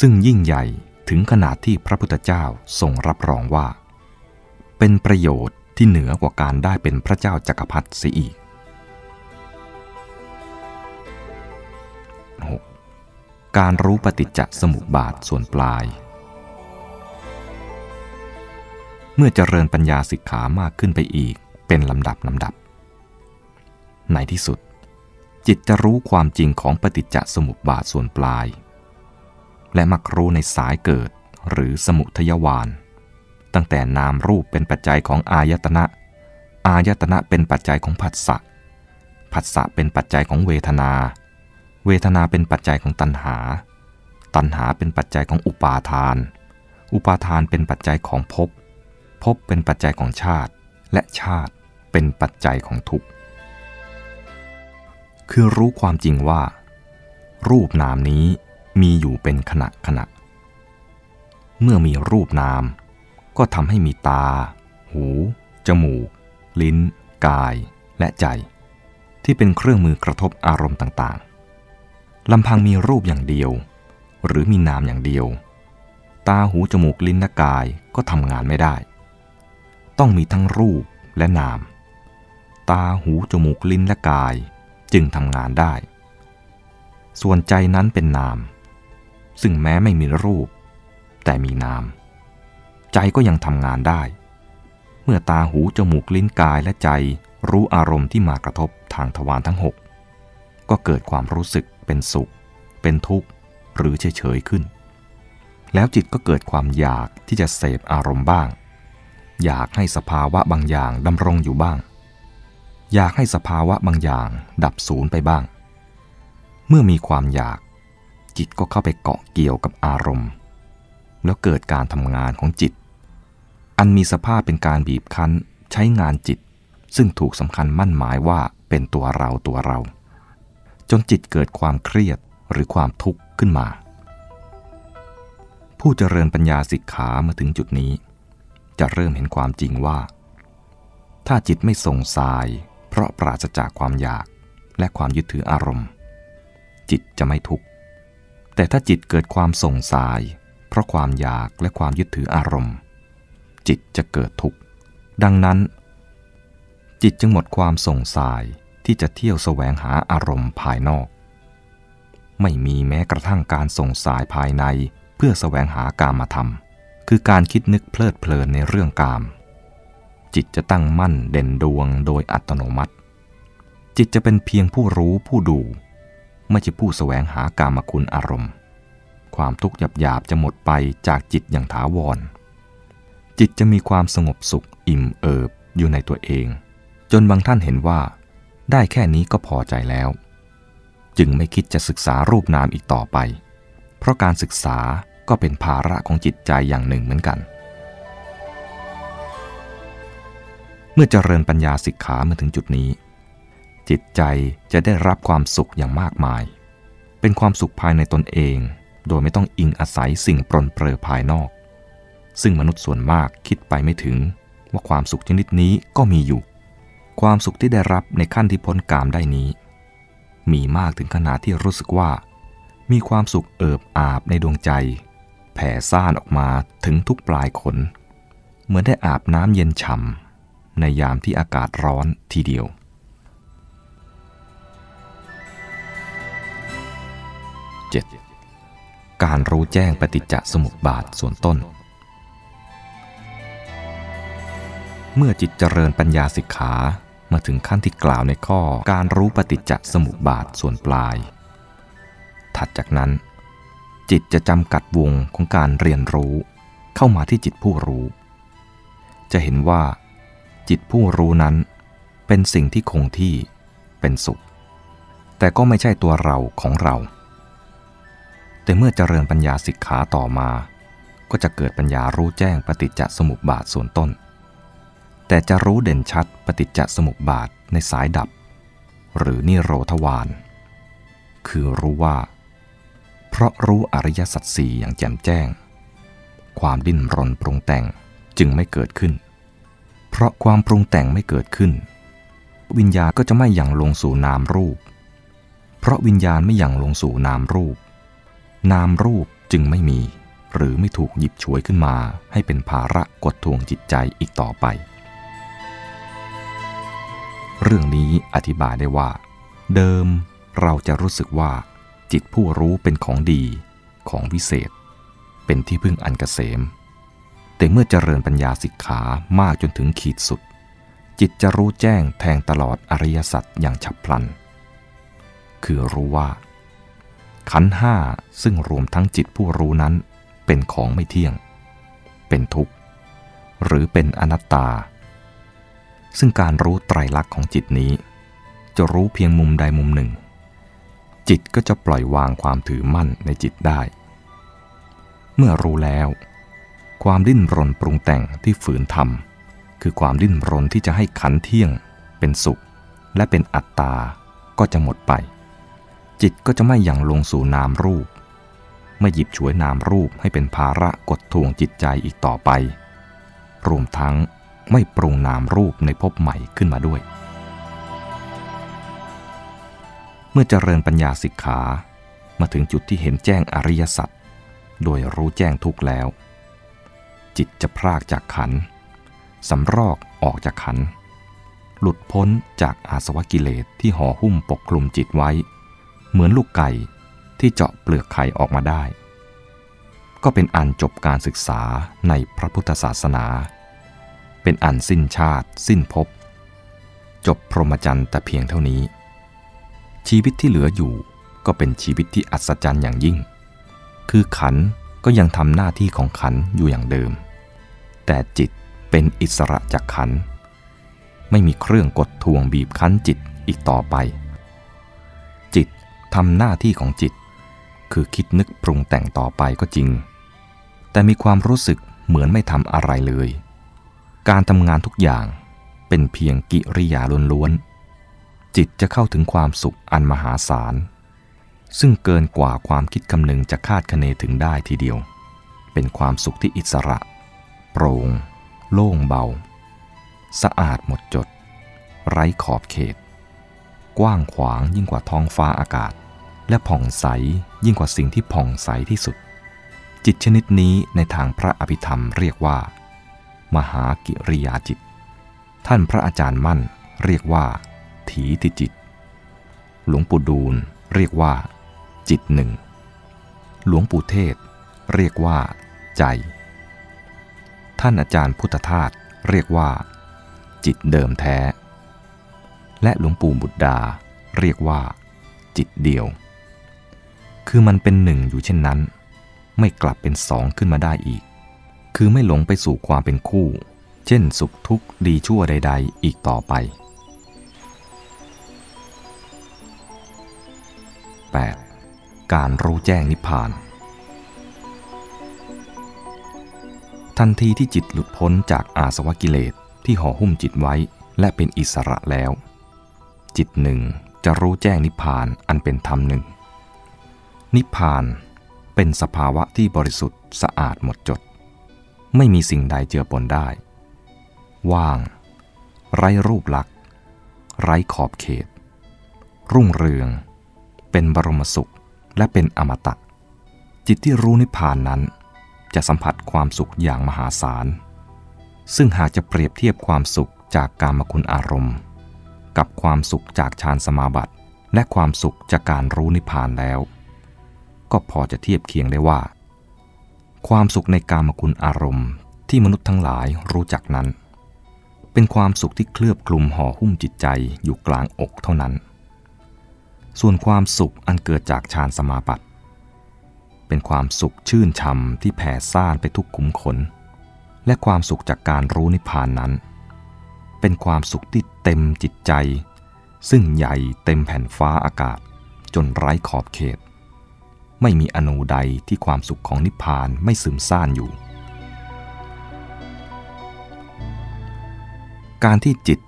ซึ่งยิ่งใหญ่ถึงขนาดที่พระพุทธเจ้าทรงรับรองว่า เป็นประโยชน์ที่เหนือกว่าการได้เป็นพระเจ้าจักรพรรดิเสียอีก การรู้ปฏิจจสมุปบาทส่วนปลาย เมื่อเจริญปัญญาสิกขามากขึ้นไปอีกเป็นลำดับลำดับ ในที่สุด จิตจะรู้ความจริงของปฏิจจสมุปบาทส่วนปลาย และมักรู้ในสายเกิดหรือสมุทยวาน ตั้งแต่นามรูปเป็นปัจจัยของอายตนะ อายตนะเป็นปัจจัยของผัสสะผัสสะเป็นปัจจัยของเวทนา เวทนาเป็นปัจจัยของตัณหา ตัณหาเป็นปัจจัยของอุปาทาน อุปาทานเป็นปัจจัยของภพ ภพเป็นปัจจัยของชาติ และชาติเป็นปัจจัยของทุกข์ คือรู้ความจริงว่า รูปนามนี้มีอยู่เป็นขณะขณะ เมื่อมีรูปนาม ก็ทำให้มีตา หู จมูก ลิ้น กาย และใจ ที่เป็นเครื่องมือกระทบอารมณ์ต่าง ลำพังมีรูปอย่างเดียว หรือมีนามอย่างเดียว ตาหูจมูกลิ้นและกายก็ทำงานไม่ได้ ต้องมีทั้งรูปและนาม ตาหูจมูกลิ้นและกายจึงทำงานได้ ส่วนใจนั้นเป็นนาม ซึ่งแม้ไม่มีรูป แต่มีนาม ใจก็ยังทำงานได้ เมื่อตาหูจมูกลิ้นกายและใจรู้อารมณ์ที่มากระทบทางทวารทั้งหกก็เกิดความรู้สึก เป็นสุข เป็นทุกข์ หรือเฉยๆขึ้น แล้วจิตก็เกิดความอยากที่จะเสพอารมณ์บ้าง อยากให้สภาวะบางอย่างดำรงอยู่บ้าง อยากให้สภาวะบางอย่างดับสูญไปบ้าง เมื่อมีความอยาก จิตก็เข้าไปเกาะเกี่ยวกับอารมณ์ แล้วเกิดการทำงานของจิต อันมีสภาพเป็นการบีบคั้นใช้งานจิต ซึ่งถูกสำคัญมั่นหมายว่าเป็นตัวเราตัวเรา จนจิตเกิดความเครียดหรือความทุกข์ขึ้นมา ผู้เจริญปัญญาสิกขามาถึงจุดนี้ จะเริ่มเห็นความจริงว่า ถ้าจิตไม่ส่งสาย เพราะปราศจากความอยากและความยึดถืออารมณ์ จิตจะไม่ทุกข์แต่ถ้าจิตเกิดความส่งสาย เพราะความอยากและความยึดถืออารมณ์ จิตจะเกิดทุกข์ดังนั้น จิตจึงหมดความส่งสาย ที่จะเที่ยวแสวงหาอารมณ์ภายนอก ไม่มีแม้กระทั่งการส่งสายภายในเพื่อแสวงหากามธรรม คือการคิดนึกเพลิดเพลินในเรื่องกาม จิตจะตั้งมั่นเด่นดวงโดยอัตโนมัติ จิตจะเป็นเพียงผู้รู้ผู้ดู ไม่ใช่ผู้แสวงหากามคุณอารมณ์ ความทุกข์หยาบๆจะหมดไปจากจิตอย่างถาวร จิตจะมีความสงบสุขอิ่มเอิบอยู่ในตัวเอง จนบางท่านเห็นว่า ได้แค่นี้ก็พอใจแล้ว จึงไม่คิดจะศึกษารูปนามอีกต่อไป เพราะการศึกษาก็เป็นภาระของจิตใจอย่างหนึ่งเหมือนกัน เมื่อเจริญปัญญาสิกขามาถึงจุดนี้ จิตใจจะได้รับความสุขอย่างมากมาย เป็นความสุขภายในตนเอง โดยไม่ต้องอิงอาศัยสิ่งปรนเปรอภายนอก ซึ่งมนุษย์ส่วนมากคิดไปไม่ถึงว่าความสุขชนิดนี้ก็มีอยู่ ความสุขที่ได้รับในขั้นที่พ้นกามได้นี้ มีมากถึงขนาดที่รู้สึกว่า มีความสุขเอิบอาบในดวงใจ แผ่ซ่านออกมาถึงทุกปลายขน เหมือนได้อาบน้ำเย็นฉ่ำในยามที่อากาศร้อนทีเดียว 7. การรู้แจ้งปฏิจจสมุปบาทส่วนต้น เมื่อจิตเจริญปัญญาสิกขา มาถึงขั้นที่กล่าวในข้อการรู้ปฏิจจสมุปบาทส่วนปลาย ถัดจากนั้น จิตจะจำกัดวงของการเรียนรู้เข้ามาที่จิตผู้รู้ จะเห็นว่า จิตผู้รู้นั้นเป็นสิ่งที่คงที่เป็นสุข แต่ก็ไม่ใช่ตัวเราของเรา แต่เมื่อเจริญปัญญาสิกขาต่อมา ก็จะเกิดปัญญารู้แจ้งปฏิจจสมุปบาทส่วนต้น แต่จะรู้เด่นชัด ปฏิจจสมุปบาทในสายดับ หรือนิโรธวาน คือรู้ว่า เพราะรู้อริยสัจสี่อย่างแจ่มแจ้ง ความดิ้นรนปรุงแต่งจึงไม่เกิดขึ้น เพราะความปรุงแต่งไม่เกิดขึ้น วิญญาณก็จะไม่อย่างลงสู่นามรูป เพราะวิญญาณไม่อย่างลงสู่นามรูป นามรูปจึงไม่มี หรือไม่ถูกหยิบฉวยขึ้นมา ให้เป็นภาระกดทวงจิตใจอีกต่อไป เรื่องนี้อธิบายได้ว่า เดิมเราจะรู้สึกว่า จิตผู้รู้เป็นของดีของวิเศษ เป็นที่พึ่งอันกเกษม แต่เมื่อเจริญปัญญาสิกขามากจนถึงขีดสุด จิตจะรู้แจ้งแทงตลอดอริยสัจอย่างฉับพลัน คือรู้ว่า ขันห้าซึ่งรวมทั้งจิตผู้รู้นั้นเป็นของไม่เที่ยง เป็นทุกข์ หรือเป็นอนัตตา ซึ่งการรู้ไตรลักษณ์ของจิตนี้ จะรู้เพียงมุมใดมุมหนึ่ง จิตก็จะปล่อยวางความถือมั่นในจิตได้ เมื่อรู้แล้ว ความดิ้นรนปรุงแต่งที่ฝืนทำคือความดิ้นรนที่จะให้ขันเที่ยง เป็นสุข และเป็นอัตตา ก็จะหมดไป จิตก็จะไม่อย่างลงสู่นามรูปไม่หยิบฉวยนามรูปให้เป็นภาระกดทวงจิตใจอีกต่อไป รวมทั้ง ไม่ปรุงนามรูปในภพใหม่ขึ้นมาด้วย เมื่อเจริญปัญญาสิกขามาถึงจุดที่เห็นแจ้งอริยสัจโดยรู้แจ้งทุกแล้ว จิตจะพรากจากขันสำรอกออกจากขัน หลุดพ้นจากอาสวะกิเลสที่ห่อหุ้มปกคลุมจิตไว้ เหมือนลูกไก่ที่เจาะเปลือกไข่ออกมาได้ ก็เป็นอันจบการศึกษาในพระพุทธศาสนา เป็นอันสิ้นชาติ สิ้นภพจบพรหมจรรย์แต่เพียงเท่านี้ ชีวิตที่เหลืออยู่ก็เป็นชีวิตที่อัศจรรย์อย่างยิ่ง คือขันก็ยังทำหน้าที่ของขันอยู่อย่างเดิม แต่จิตเป็นอิสระจากขัน ไม่มีเครื่องกดทวงบีบคั้นจิตอีกต่อไป จิตทำหน้าที่ของจิต คือคิดนึกปรุงแต่งต่อไปก็จริง แต่มีความรู้สึกเหมือนไม่ทำอะไรเลย การทำงานทุกอย่างเป็นเพียงกิริยาล้วนๆ จิตจะเข้าถึงความสุขอันมหาศาล ซึ่งเกินกว่าความคิดคำนึงจะคาดคะเนถึงได้ทีเดียว เป็นความสุขที่อิสระ โปร่ง โล่งเบา สะอาดหมดจด ไร้ขอบเขต กว้างขวางยิ่งกว่าท้องฟ้าอากาศ และผ่องใสยิ่งกว่าสิ่งที่ผ่องใสที่สุด จิตชนิดนี้ในทางพระอภิธรรมเรียกว่า มหากิริยาจิต ท่านพระอาจารย์มั่นเรียกว่า ถีติจิต หลวงปู่ดูลเรียกว่า จิตหนึ่ง หลวงปู่เทศ เรียกว่า ใจ ท่านอาจารย์พุทธทาสเรียกว่า จิตเดิมแท้ และหลวงปู่บุตรดา เรียกว่า จิตเดียว คือมันเป็นหนึ่งอยู่เช่นนั้น ไม่กลับเป็นสองขึ้นมาได้อีก คือไม่หลงไปสู่ความเป็นคู่ เช่นสุขทุกข์ดีชั่วใด ๆ อีกต่อไป 8. การรู้แจ้งนิพพาน ทันทีที่จิตหลุดพ้นจากอาสวะกิเลสที่ห่อหุ้มจิตไว้และเป็นอิสระแล้ว จิตหนึ่งจะรู้แจ้งนิพพานอันเป็นธรรมหนึ่ง นิพพานเป็นสภาวะที่บริสุทธิ์สะอาดหมดจด ไม่มีสิ่งใดเจือปนได้ ว่าง ไร้รูปลักษณ์ไร้ขอบเขต รุ่งเรือง เป็นบรมสุขและเป็นอมตะ จิตที่รู้นิพพานนั้น จะสัมผัสความสุขอย่างมหาศาล ซึ่งหากจะเปรียบเทียบความสุขจากกามคุณอารมณ์ กับความสุขจากฌานสมาบัติ และความสุขจากการรู้นิพพานแล้ว ก็พอจะเทียบเคียงได้ว่า ความสุขในกามคุณอารมณ์ ที่มนุษย์ทั้งหลายรู้จักนั้น เป็นความสุขที่เคลือบกลุ่มห่อหุ้มจิตใจอยู่กลางอกเท่านั้น ส่วนความสุขอันเกิดจากฌานสมาบัติ เป็นความสุขชื่นชมที่แผ่ซ่านไปทุกขุมขน และความสุขจากการรู้นิพพานนั้น เป็นความสุขที่เต็มจิตใจ ซึ่งใหญ่เต็มแผ่นฟ้าอากาศจนไร้ขอบเขต ไม่มีอนูใดที่ความสุขของนิพพานไม่ซึมซ่านอยู่ การที่จิต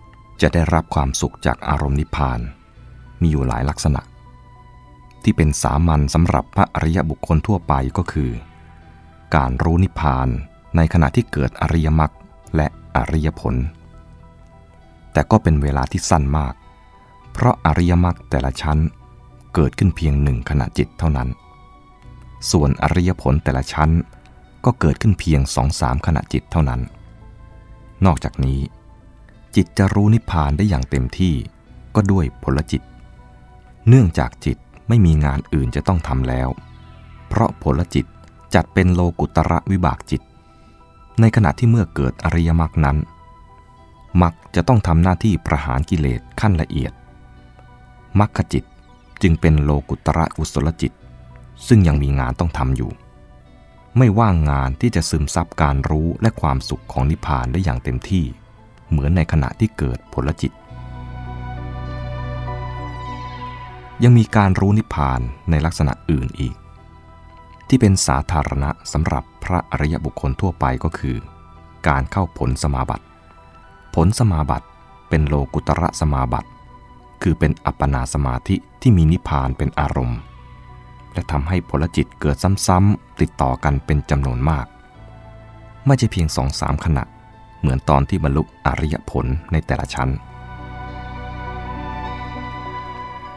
จะได้รับความสุขจากอารมณ์นิพพาน มีอยู่หลายลักษณะ ที่เป็นสามัญสำหรับพระอริยบุคคลทั่วไปก็คือ การรู้นิพพานในขณะที่เกิดอริยมรรคและอริยผล แต่ก็เป็นเวลาที่สั้นมาก เพราะอริยมรรคแต่ละชั้นเกิดขึ้นเพียงหนึ่งขณะจิตเท่านั้น ส่วนอริยผลแต่ละชั้นก็เกิดขึ้นเพียงสองสามขณะจิตเท่านั้น นอกจากนี้ จิตจะรู้นิพพานได้อย่างเต็มที่ก็ด้วยผลจิต เนื่องจากจิตไม่มีงานอื่นจะต้องทำแล้ว เพราะผลจิตจัดเป็นโลกุตระวิบากจิต ในขณะที่เมื่อเกิดอริยมรรคนั้นมรรคจะต้องทำหน้าที่ประหารกิเลสขั้นละเอียดมรรคจิตจึงเป็นโลกุตระกุศลจิต ซึ่งยังมีงานต้องทำอยู่ ไม่ว่างงานที่จะซึมซับการรู้และความสุขของนิพพานได้อย่างเต็มที่ เหมือนในขณะที่เกิดผลจิต ยังมีการรู้นิพพานในลักษณะอื่นอีก ที่เป็นสาธารณะสำหรับพระอริยบุคคลทั่วไปก็คือ การเข้าผลสมาบัติ ผลสมาบัติเป็นโลกุตระสมาบัติ คือเป็นอัปปนาสมาธิที่มีนิพพานเป็นอารมณ์ และทำให้ผลจิตเกิดซ้ำๆติดต่อกันเป็นจำนวนมาก ไม่ใช่เพียงสองสามขณะ เหมือนตอนที่บรรลุอริยผลในแต่ละชั้น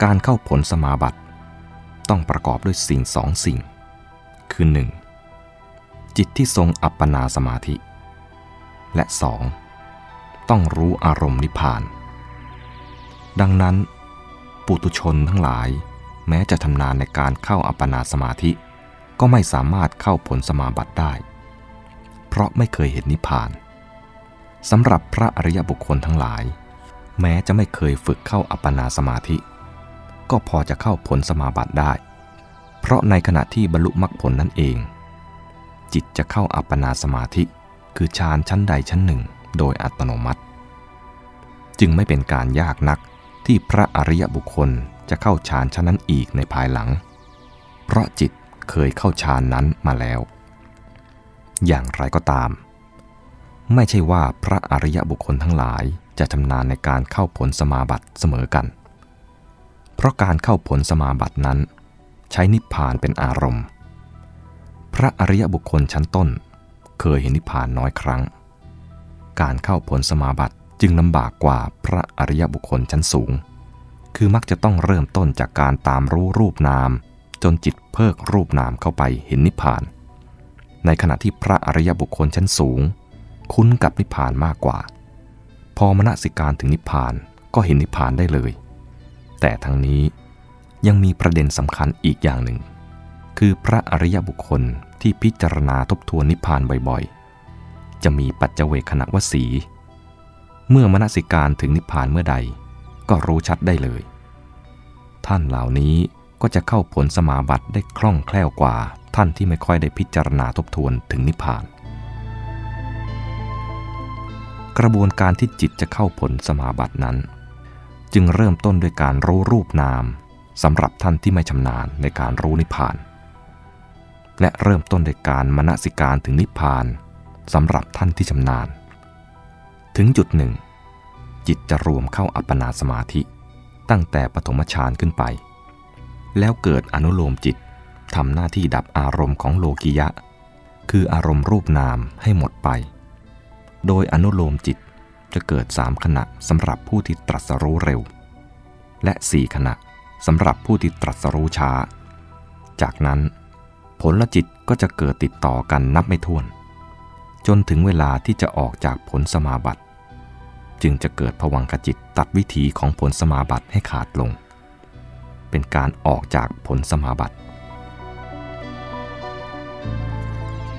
การเข้าผลสมาบัติ ต้องประกอบด้วยสิ่งสองสิ่ง คือ 1. จิตที่ทรงอัปปนาสมาธิ และ 2. ต้องรู้อารมณ์นิพพาน ดังนั้น ปุตุชนทั้งหลาย แม้จะทำนานในการเข้าอัปปนาสมาธิ ก็ไม่สามารถเข้าผลสมาบัติได้ เพราะไม่เคยเห็นนิพพานสำหรับพระอริยบุคคลทั้งหลาย แม้จะไม่เคยฝึกเข้าอัปปนาสมาธิ ก็พอจะเข้าผลสมาบัติได้ เพราะในขณะที่บรรลุมรรคผลนั่นเอง จิตจะเข้าอัปปนาสมาธิ คือฌานชั้นใดชั้นหนึ่ง โดยอัตโนมัติ จึงไม่เป็นการยากนักที่พระอริยบุคคล จะเข้าฌานชั้นนั้นอีกในภายหลัง เพราะจิตเคยเข้าฌานนั้นมาแล้ว อย่างไรก็ตาม ไม่ใช่ว่าพระอริยบุคคลทั้งหลายจะชำนาญในการเข้าผลสมาบัติเสมอกัน เพราะการเข้าผลสมาบัตินั้น ใช้นิพพานเป็นอารมณ์ พระอริยบุคคลชั้นต้น เคยเห็นนิพพานน้อยครั้ง การเข้าผลสมาบัติจึงลำบากกว่าพระอริยบุคคลชั้นสูง คือมักจะต้องเริ่มต้นจากการตามรู้รูปนาม จนจิตเพิกรูปนามเข้าไปเห็นนิพพาน ในขณะที่พระอริยบุคคลชั้นสูง คุ้นกับนิพพานมากกว่า พอมณสิการถึงนิพพานก็เห็นนิพพานได้เลย แต่ทั้งนี้ยังมีประเด็นสำคัญอีกอย่างหนึ่ง คือพระอริยบุคคลที่พิจารณาทบทวนนิพพานบ่อยๆ จะมีปัจเจเวคขณะวสี เมื่อมณสิการถึงนิพพานเมื่อใด ก็รู้ชัดได้เลย ท่านเหล่านี้ก็จะเข้าผลสมาบัติได้คล่องแคล่วกว่าท่านที่ไม่ค่อยได้พิจารณาทบทวนถึงนิพพาน กระบวนการที่จิตจะเข้าผลสมาบัตินั้น จึงเริ่มต้นด้วยการรู้รูปนามสำหรับท่านที่ไม่ชำนาญในการรู้นิพพาน และเริ่มต้นด้วยการมณสิการถึงนิพพานสำหรับท่านที่ชำนาญ ถึงจุดหนึ่ง จิตจะรวมเข้าอัปปนาสมาธิ ตั้งแต่ปฐมฌานขึ้นไป แล้วเกิดอนุโลมจิตทำหน้าที่ดับอารมณ์ของโลกิยะ คืออารมณ์รูปนามให้หมดไป โดยอนุโลมจิตจะเกิดสามขณะสำหรับผู้ที่ตรัสรู้เร็ว และสี่ขณะสำหรับผู้ที่ตรัสรู้ช้า จากนั้นผลละจิตก็จะเกิดติดต่อกันนับไม่ถ้วน จนถึงเวลาที่จะออกจากผลสมาบัติ จึงจะเกิดผวังขจิตตัดวิถีของผลสมาบัติให้ขาดลง เป็นการออกจากผลสมาบัติ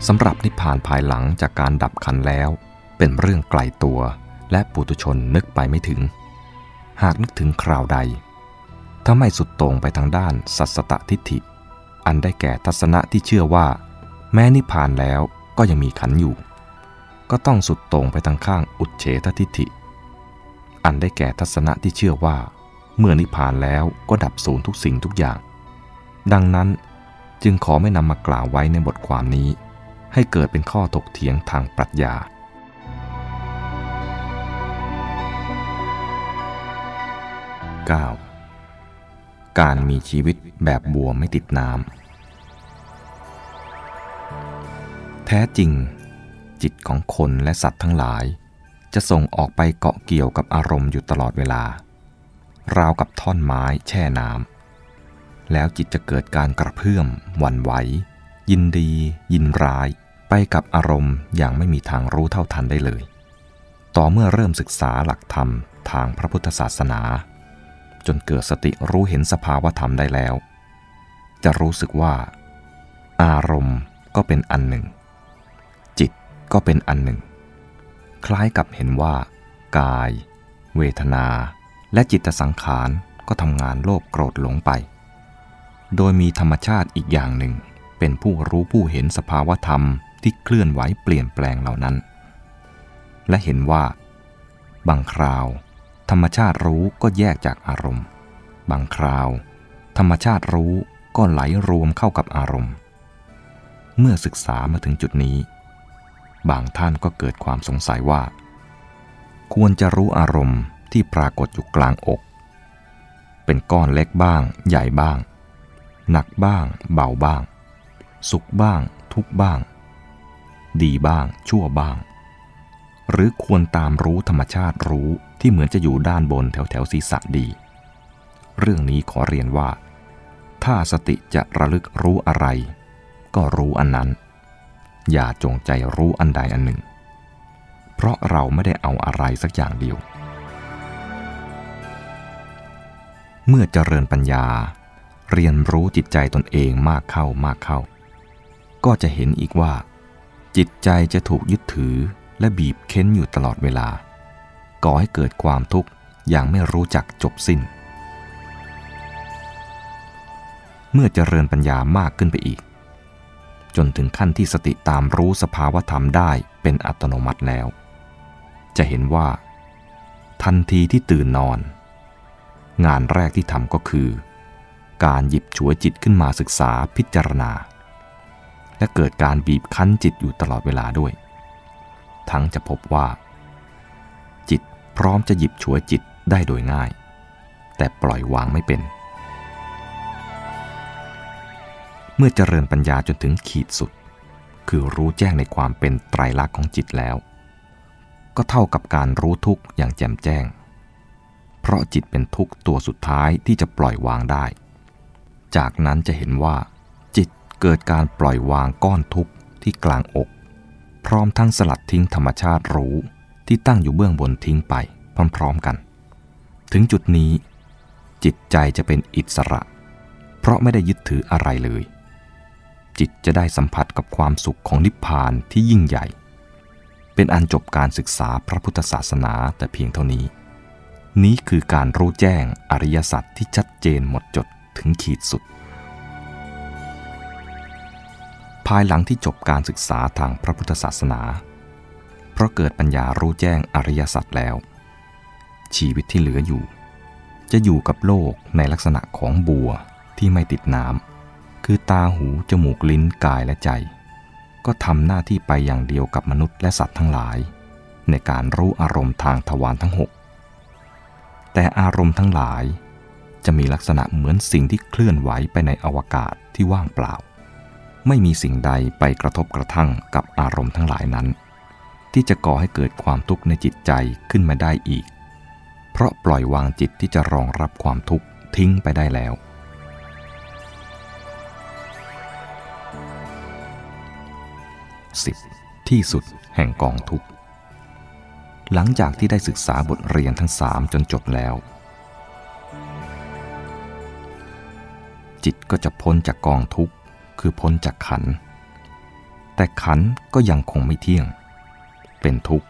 สำหรับนิพพานภายหลังจากการดับขันแล้ว เป็นเรื่องไกลตัวและปุถุชนนึกไปไม่ถึง หากนึกถึงคราวใด ถ้าไม่สุดตรงไปทางด้านสัสตทิฏฐิ อันได้แก่ทัศนะที่เชื่อว่า แม้นิพพานแล้วก็ยังมีขันอยู่ ก็ต้องสุดตรงไปทางข้างอุดเฉททิฏฐิ อันได้แก่ทัศนะที่เชื่อว่า เมื่อนิพพานแล้วก็ดับสูญทุกสิ่งทุกอย่าง ดังนั้นจึงขอไม่นำมากล่าวไว้ในบทความนี้ ให้เกิดเป็นข้อถกเถียงทางปรัชญา 9. การมีชีวิตแบบบัวไม่ติดน้ำ แท้จริง จิตของคนและสัตว์ทั้งหลาย จะส่งออกไปเกาะเกี่ยวกับอารมณ์อยู่ตลอดเวลา ราวกับท่อนไม้แช่น้ำแล้วจิตจะเกิดการกระเพื่อมหวั่นไหว ยินดี ยินร้าย ไปกับอารมณ์อย่างไม่มีทางรู้เท่าทันได้เลย ต่อเมื่อเริ่มศึกษาหลักธรรมทางพระพุทธศาสนา จนเกิดสติรู้เห็นสภาวธรรมได้แล้ว จะรู้สึกว่า อารมณ์ก็เป็นอันหนึ่ง จิตก็เป็นอันหนึ่ง คล้ายกับเห็นว่า กาย เวทนา และจิตสังขารก็ทำงานโลภโกรธหลงไป โดยมีธรรมชาติอีกอย่างหนึ่ง เป็นผู้รู้ผู้เห็นสภาวธรรมที่เคลื่อนไหวเปลี่ยนแปลงเหล่านั้น และเห็นว่า บางคราว ธรรมชาติรู้ก็แยกจากอารมณ์ บางคราว ธรรมชาติรู้ก็ไหลรวมเข้ากับอารมณ์ เมื่อศึกษามาถึงจุดนี้ บางท่านก็เกิดความสงสัยว่า ควรจะรู้อารมณ์ที่ปรากฏอยู่กลางอก เป็นก้อนเล็กบ้าง ใหญ่บ้าง หนักบ้าง เบาบ้าง สุขบ้าง ทุกบ้าง ดีบ้าง ชั่วบ้าง หรือควรตามรู้ธรรมชาติรู้ที่เหมือนจะอยู่ด้านบนแถวแถวศีรษะดี เรื่องนี้ขอเรียนว่า ถ้าสติจะระลึกรู้อะไร ก็รู้อันนั้น อย่าจงใจรู้อันใดอันหนึ่ง เพราะเราไม่ได้เอาอะไรสักอย่างเดียว เมื่อเจริญปัญญา เรียนรู้จิตใจตนเองมากเข้ามากเข้า ก็จะเห็นอีกว่า จิตใจจะถูกยึดถือและบีบเค้นอยู่ตลอดเวลา ก่อให้เกิดความทุกข์อย่างไม่รู้จักจบสิ้น เมื่อเจริญปัญญามากขึ้นไปอีก จนถึงขั้นที่สติตามรู้สภาวธรรมได้เป็นอัตโนมัติแล้ว จะเห็นว่า ทันทีที่ตื่นนอน งานแรกที่ทำก็คือ การหยิบฉวยจิตขึ้นมาศึกษาพิจารณา และเกิดการบีบคั้นจิตอยู่ตลอดเวลาด้วย ทั้งจะพบว่า จิตพร้อมจะหยิบฉวยจิตได้โดยง่าย แต่ปล่อยวางไม่เป็น เมื่อเจริญปัญญาจนถึงขีดสุด คือรู้แจ้งในความเป็นไตรลักษณ์ของจิตแล้ว ก็เท่ากับการรู้ทุกข์อย่างแจ่มแจ้ง เพราะจิตเป็นทุกข์ตัวสุดท้ายที่จะปล่อยวางได้ จากนั้นจะเห็นว่า จิตเกิดการปล่อยวางก้อนทุกข์ที่กลางอก พร้อมทั้งสลัดทิ้งธรรมชาติรู้ที่ตั้งอยู่เบื้องบนทิ้งไปพร้อมๆกัน ถึงจุดนี้จิตใจจะเป็นอิสระ เพราะไม่ได้ยึดถืออะไรเลย จิตจะได้สัมผัสกับความสุขของนิพพานที่ยิ่งใหญ่ เป็นอันจบการศึกษาพระพุทธศาสนาแต่เพียงเท่านี้ นี้คือการรู้แจ้งอริยสัจที่ชัดเจนหมดจดถึงขีดสุด ภายหลังที่จบการศึกษาทางพระพุทธศาสนา เพราะเกิดปัญญารู้แจ้งอริยสัจแล้ว ชีวิตที่เหลืออยู่ จะอยู่กับโลกในลักษณะของบัวที่ไม่ติดน้ำ คือตาหูจมูกลิ้นกายและใจ ก็ทำหน้าที่ไปอย่างเดียวกับมนุษย์และสัตว์ทั้งหลาย ในการรู้อารมณ์ทางทวารทั้งหกแต่อารมณ์ทั้งหลายจะมีลักษณะเหมือนสิ่งที่เคลื่อนไหวไปในอวกาศที่ว่างเปล่า ไม่มีสิ่งใดไปกระทบกระทั่งกับอารมณ์ทั้งหลายนั้น ที่จะก่อให้เกิดความทุกข์ในจิตใจขึ้นมาได้อีก เพราะปล่อยวางจิตที่จะรองรับความทุกข์ทิ้งไปได้แล้ว 10. ที่สุดแห่งกองทุกข์ หลังจากที่ได้ศึกษาบทเรียนทั้งสามจนจบแล้ว จิตก็จะพ้นจากกองทุกข์คือพ้นจากขัน แต่ขันก็ยังคงไม่เที่ยง เป็นทุกข์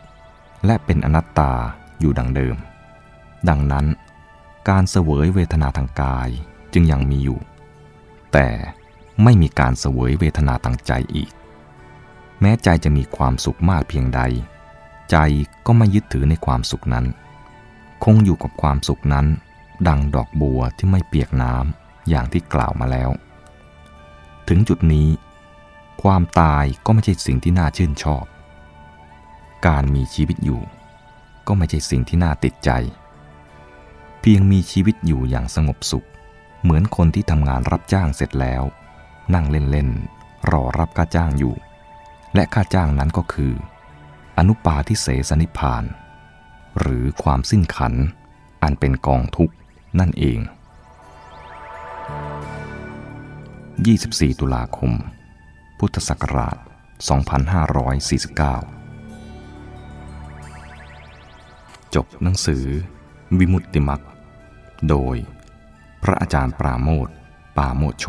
และเป็นอนัตตาอยู่ดังเดิม ดังนั้น การเสวยเวทนาทางกายจึงยังมีอยู่ แต่ไม่มีการเสวยเวทนาทางใจอีก แม้ใจจะมีความสุขมากเพียงใด ใจก็ไม่ยึดถือในความสุขนั้น คงอยู่กับความสุขนั้น ดังดอกบัวที่ไม่เปียกน้ำอย่างที่กล่าวมาแล้ว ถึงจุดนี้ ความตายก็ไม่ใช่สิ่งที่น่าชื่นชอบ การมีชีวิตอยู่ ก็ไม่ใช่สิ่งที่น่าติดใจ เพียงมีชีวิตอยู่อย่างสงบสุข เหมือนคนที่ทำงานรับจ้างเสร็จแล้ว นั่งเล่นๆรอรับค่าจ้างอยู่ และค่าจ้างนั้นก็คือ อนุปาทิเสสนิพาน หรือความสิ้นขัน อันเป็นกองทุกข์นั่นเอง 24 ตุลาคม พุทธศักราช 2549 จบหนังสือ วิมุตติมัก โดย พระอาจารย์ปราโมทปราโมทโช